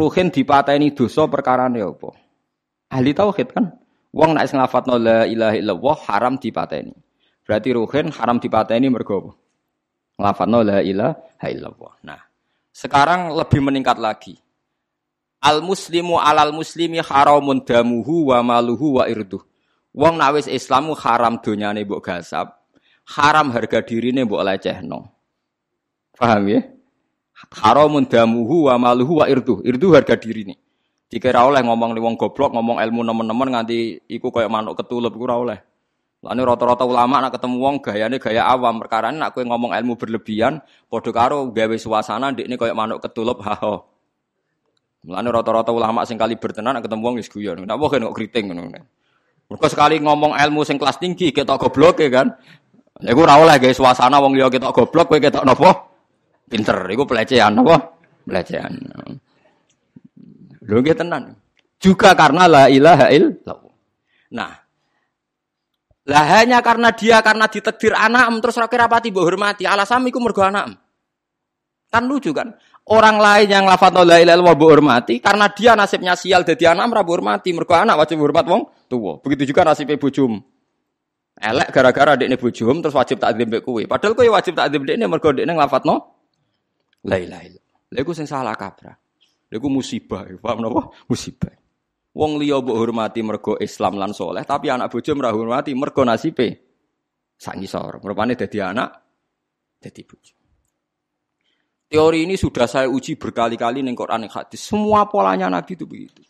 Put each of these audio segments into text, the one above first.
ruhin dipateni dosa perkarane apa? Ahli tauhid kan. Wong nek nglafatno la ilaha illallah haram dipateni. Berarti ruhin haram dipateni mergo apa? Nglafatno la ilaha illallah. Nah, sekarang lebih meningkat lagi. Al muslimu alal muslimi haramun damuhu wa maluhu wa irduh. Wong nek wis Islamu haram donyane mbok gasap, haram harga dirine mbok lecehno. Paham ya? Haramun damuhu wa maluhu wa irduh. Irduh harga dirine. Dikira oleh ngomong wong goblok, ngomong ilmu nemen-nemen nganti iku kaya manuk ketulup iku ora oleh. Lane rata-rata ulama nak ketemu wong gayane gaya awam, perkara nak kowe ngomong ilmu berlebihan, padha karo gawe suasana ndekne kaya manuk ketulup ha ha. Mulane rata-rata ulama sing kali bertenan nak ketemu wong wis guyon. Napa kok kok kriting ngono. Mergo sekali ngomong ilmu sing kelas tinggi ketok goblok ya kan. Ya iku ora oleh gawe suasana wong liya ketok goblok kowe ketok napa? Pinter. Iku pelecehan napa? Pelecehan. Lho nggih tenan. Juga karena la ilaha illallah. Nah, lah hanya karena dia karena ditekdir anak terus kira rapati mbok hormati. Alasan iku mergo anak. Kan lucu kan? Orang lain yang lafaz la ilaha illallah mbok hormati karena dia nasibnya sial jadi anak ora hormati. Mergo anak wajib hormat wong tua. Begitu juga nasibnya bojum. Elek gara-gara dekne bojum terus wajib takzim mbek kowe. Padahal kowe wajib takzim dekne mergo dekne nglafatno la ilaha illallah. Lha sing salah kaprah. Lha iku musibah, paham napa? Musibah. Wong liya mbok hormati mergo Islam lan soleh, tapi anak bojo ora hormati mergo nasibe sak ngisor. Rupane dadi anak dadi bojo. Teori ini sudah saya uji berkali-kali ning Quran dan hadis. Semua polanya Nabi itu begitu.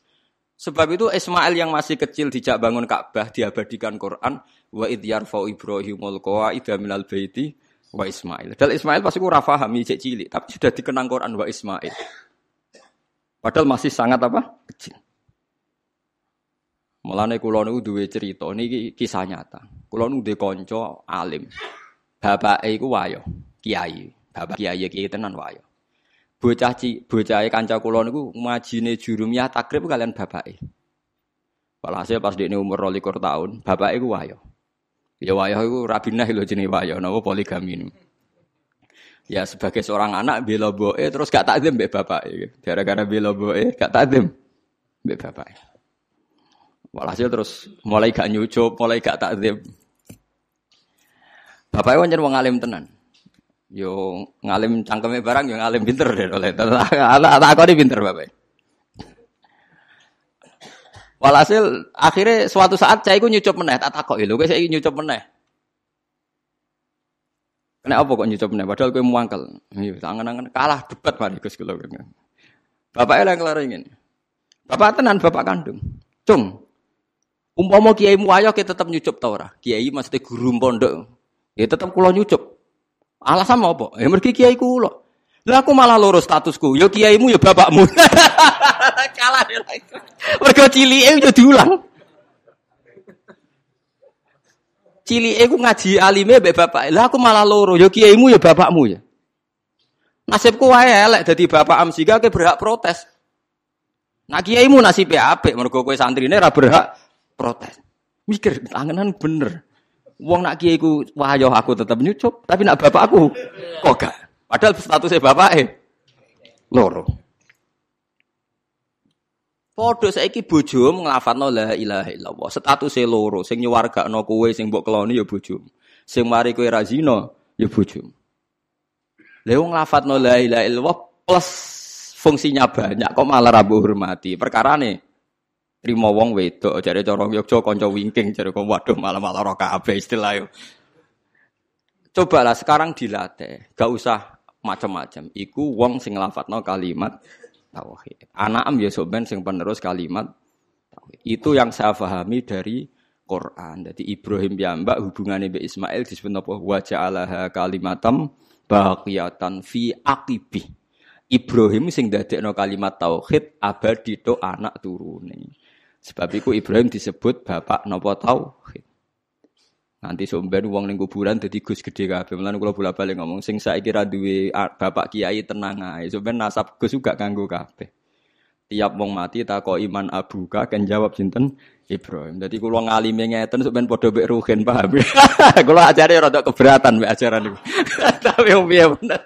Sebab itu Ismail yang masih kecil dijak bangun Ka'bah diabadikan Quran wa id yarfa'u Ibrahimul qawaida minal baiti wa Ismail. Dan Ismail pasti ora paham cek cilik, tapi sudah dikenang Quran wa Ismail. Padahal masih sangat apa? kecil. Mulane kula niku duwe cerita niki kisah nyata. Kula niku duwe kanca alim. Bapake iku wayo, kiai. Bapak kiai kiai tenan wayo. Bocah ci, bocahe kanca kula niku majine jurumiyah takrib kalian bapake. Walhasil pas dekne umur 12 tahun, bapake iku wayo. Ya wayo iku rabinah lho jenenge wayo, napa poligami niku. Ya sebagai seorang anak bela boe terus gak takdim mbek bapake. Gara-gara bela boe gak takdim mbek bapake. Walhasil terus mulai gak nyucup, mulai gak takdim. Bapaknya wajar wong alim tenan. Yo ngalim cangkeme barang yo ngalim pinter deh oleh. Anak aku ini pinter bapak. Walhasil akhirnya suatu saat saya nyucup meneh, tak takok lho, saya nyucup meneh. Kena apa kok nyucup meneh? Padahal kowe muangkel. Iya, angen-angen kalah debat mari Gus kula. Bapaknya yang kelar ingin. Bapak tenan, bapak kandung. Cung, umpama kiai mu ayo kita tetap nyucup ta ora? Kiai maksudnya guru pondok. Ya tetap kula nyucup. Alasan apa? Ya mergi kiai kula. Lah aku malah lurus statusku. Ya kiaimu ya bapakmu. Kalah dia lagi. Mergo cilike yo diulang. Cilike ku ngaji alime mbek bapak. Lah aku malah loro. Ya kiaimu ya bapakmu ya. Nasibku wae elek dadi bapak amsiga ke berhak protes. Nah kiaimu nasibnya apik mergo kowe santrine ora berhak protes. Mikir tanganan bener. Wong nak kiai ku wahyo aku tetap nyucup, tapi nak bapakku kok gak. Padahal statusnya bapak eh loro. Podo saiki bojomu nglafatno la ilaha illallah. Statusé loro, sing nyuwargakno kowe sing mbok keloni ya bojomu. Sing mari kowe ra zina ya bojomu. Lha wong nglafatno la ilaha illallah plus fungsinya banyak kok malah ra hormati. Perkarane trimo wong wedok jare cara Yogya kanca wingking jare kok waduh malah-malah ora kabeh istilah yo. Cobalah sekarang dilatih, gak usah macam-macam. Iku wong sing nglafatno kalimat tauhid. Anak am ya soben sing penerus kalimat tauhid. Itu yang saya pahami dari Quran. Jadi Ibrahim piyambak hubungannya be Ismail disebut apa? Wa ja'alaha kalimatam baqiyatan fi aqibih. Ibrahim sing dadekno kalimat tauhid abadi to anak turune. Sebab itu Ibrahim disebut bapak nopo tauhid. Nanti somben uang ning kuburan dadi Gus gede kabeh. Mulane kula bola-balik ngomong sing saiki ra duwe bapak kiai tenang ae. Somben nasab Gus juga kanggo kabeh. Tiap wong mati takok iman abuka kan jawab sinten Ibrahim. Jadi kula ngalime ngeten sampean padha mek ruhin paham. kula ajare rada keberatan mek ajaran niku. Tapi piye bener.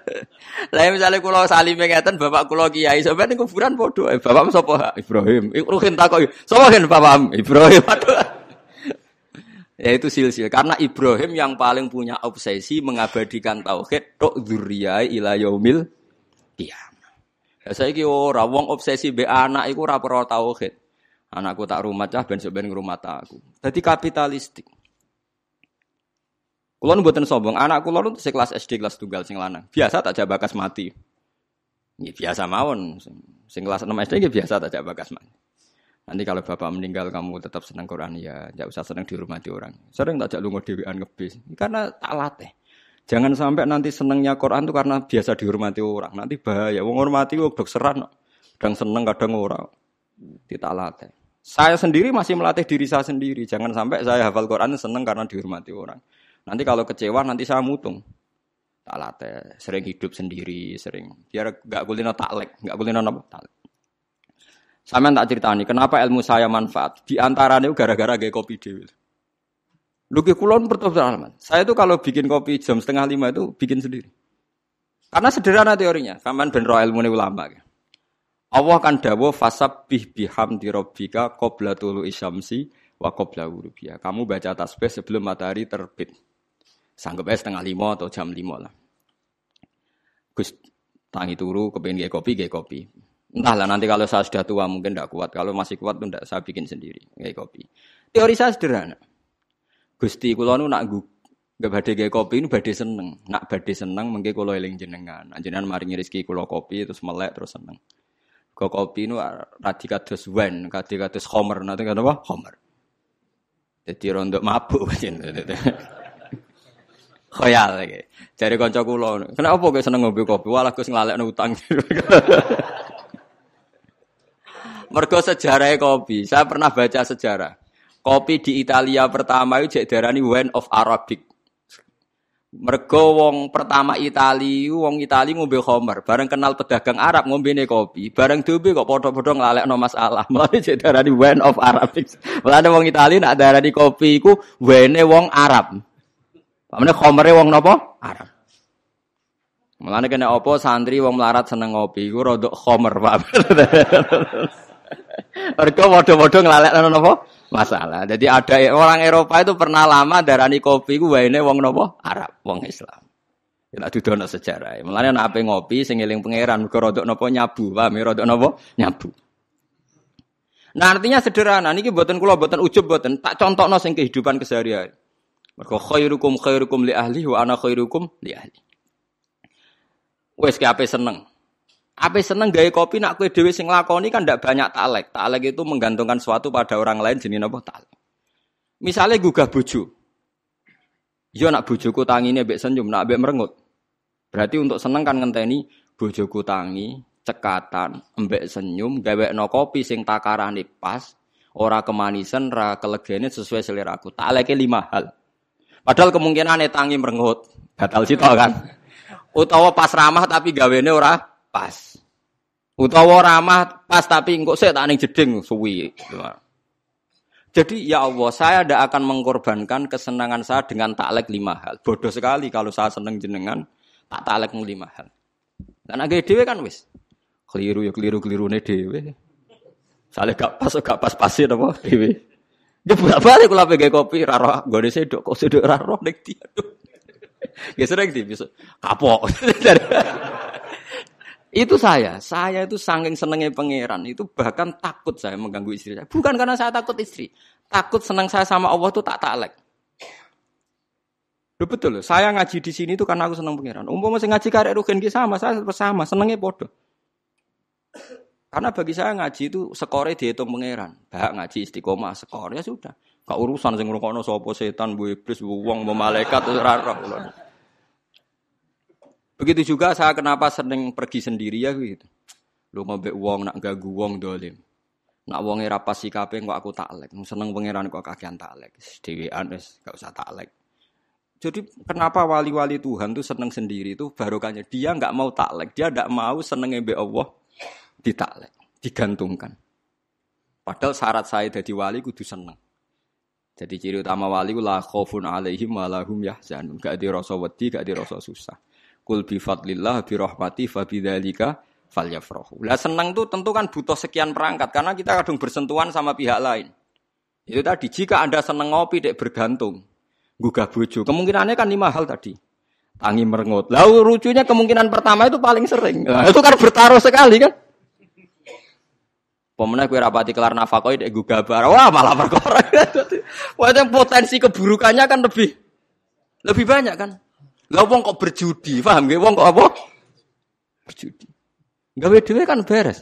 Lah misale kula salime ngeten bapak kula kiai sampean ning kuburan padha. Eh, bapak sapa? Ibrahim. Ruhin takoki. Sapa kan bapak? Ibrahim. Ya itu silsil karena Ibrahim yang paling punya obsesi mengabadikan tauhid tok dzurriyai ila yaumil qiyamah. Ya saiki ora wong obsesi be anak iku ora perlu tauhid. Anakku tak rumah cah ben ben rumah aku. Jadi kapitalistik. Kulon buatan sombong, anak kulon itu sekelas SD kelas tunggal sing lanang. Biasa tak jawab bakas mati. Ini biasa mawon. Sing kelas 6 SD ini biasa tak jawab bakas mati. Nanti kalau bapak meninggal kamu tetap senang Quran ya, tidak usah senang dihormati orang. Sering tak lunga dewean ngebis, karena tak latih. Jangan sampai nanti senangnya Quran itu karena biasa dihormati orang. Nanti bahaya. Wong hormati wong seran, kadang seneng kadang orang. Tidak latih. Saya sendiri masih melatih diri saya sendiri. Jangan sampai saya hafal Quran seneng karena dihormati orang. Nanti kalau kecewa nanti saya mutung. Tak latih, sering hidup sendiri, sering biar gak kulino taklek, gak kulino apa taklek. Sama tak ceritani, kenapa ilmu saya manfaat? Di antaranya gara-gara gaya kopi dewi. Luki kulon pertama Saya itu kalau bikin kopi jam setengah lima itu bikin sendiri. Karena sederhana teorinya. Kaman ben roh ilmu ulama. Allah kan dawo fasab bih biham di robika kobla tulu isyamsi wa kobla urubia. Kamu baca tasbih sebelum matahari terbit. Sanggup aja setengah lima atau jam lima lah. Gus tangi turu kepengen gaya kopi, gaya kopi. Entahlah nanti kalau saya sudah tua mungkin tidak kuat. Kalau masih kuat tuh tidak saya bikin sendiri kayak kopi. Teori saya sederhana. Gusti kulo nu nak gak badhe kayak kopi ini badhe seneng. Nak badhe seneng mengke kulo eling jenengan. Jenengan maringi rezeki kulo kopi terus melek terus seneng. Kok kopi nu radi kados wine, radi kados homer, nanti kan apa? Homer. Jadi rontok mabuk Khoyal lagi. Cari kanca kula. Kenapa kok seneng ngombe kopi? Walah Gus nglalekno utang. Mergo sejarah kopi. Saya pernah baca sejarah. Kopi di Italia pertama itu darani wine of Arabic. Mergo wong pertama Itali, wong Itali ngombe Homer, bareng kenal pedagang Arab ngombe kopi, bareng dobe kok padha-padha nglalekno masalah. Mulane jadi darani wine of Arabic. Mulane wong Itali nak darani kopi iku wine wong Arab. Pamane Homere wong napa? Arab. Mulane kena apa santri wong melarat seneng ngopi iku rodok Homer, Pak. Mereka bodoh-bodoh ngelalek nopo masalah. Jadi ada orang Eropa itu pernah lama darani kopi ku wae wong nopo Arab, wong Islam. Kita dudono sejarah. Mulane nek ape ngopi sing eling pangeran mergo rodok nopo nyabu, paham ya rodok nopo nyabu. Nah artinya sederhana, niki buatan kula buatan ujub buatan tak contohno sing kehidupan keseharian. Mergo khairukum khairukum li ahli wa ana khairukum li ahli. Wes ki ape seneng. Apa seneng gaya kopi nak kue dewi sing lakoni kan ndak banyak talek. Talek itu menggantungkan sesuatu pada orang lain jenis apa talek. Misalnya gugah buju. Yo nak bujuku ini abek senyum, nak abek merengut. Berarti untuk seneng kan ngenteni bujuku tangi, cekatan, embek senyum, gawe no kopi sing takarane pas, ora kemanisan, ra kelegene sesuai selera aku. Taleknya lima hal. Padahal kemungkinan tangi merengut, batal situ kan. Utawa pas ramah tapi gawene ora pas. Utawa ramah pas tapi engkau saya tak jeding suwi. Jadi ya Allah, saya tidak akan mengorbankan kesenangan saya dengan taklek lima hal. Bodoh sekali kalau saya seneng jenengan tak taklek lima hal. Dan agak dewe kan wis. Keliru ya keliru keliru nih dewe. Soalnya gak pas gak pas pasin apa dewe. Dia bolak balik kalau pegang kopi raro gue sedok kok sedok raro nek dia. Gak sering sih bisa kapok. Itu saya, saya itu saking senengnya pangeran, itu bahkan takut saya mengganggu istri saya. Bukan karena saya takut istri, takut senang saya sama Allah itu tak taklek. Betul loh, saya ngaji di sini itu karena aku senang pangeran. Umum masih ngaji karek rugen sama, saya sama, senengnya bodoh. Karena bagi saya ngaji itu skore dihitung pangeran. Bahak ngaji istiqomah skor ya sudah. Kak urusan sing ngrungokno sapa setan, bu iblis, bu wong, bu malaikat ora Begitu juga saya kenapa sering pergi sendiri ya gitu. Lu ngombe uang nak gagu uang dolim. Nak wonge ra pas sikape kok aku taklek. Seneng pangeran kok kagian taklek. Dhewean wis gak usah taklek. Jadi kenapa wali-wali Tuhan tuh seneng sendiri itu barokahnya dia nggak mau taklek, dia nggak mau seneng mbek Allah ditaklek, digantungkan. Padahal syarat saya jadi wali kudu seneng. Jadi ciri utama wali ku la khaufun alaihim wa lahum yahzanun. Gak di rasa wedi, gak di rasa susah. Kul bi fadlillah bi rahmati fa bidzalika falyafrahu. Lah seneng tuh tentu kan butuh sekian perangkat karena kita kadang bersentuhan sama pihak lain. Itu tadi jika Anda seneng ngopi dek bergantung, gugah bojo, kemungkinannya kan lima hal tadi. Tangi merengut. Lalu lucunya kemungkinan pertama itu paling sering. Nah, itu kan bertaruh sekali kan. Pemenang kue rapati kelar nafkah itu gugah bar. Wah malah perkara. Wah itu potensi keburukannya kan lebih lebih banyak kan. Lah wong kok berjudi, paham gak? Wong kok apa? Berjudi. Gawe dhewe kan beres.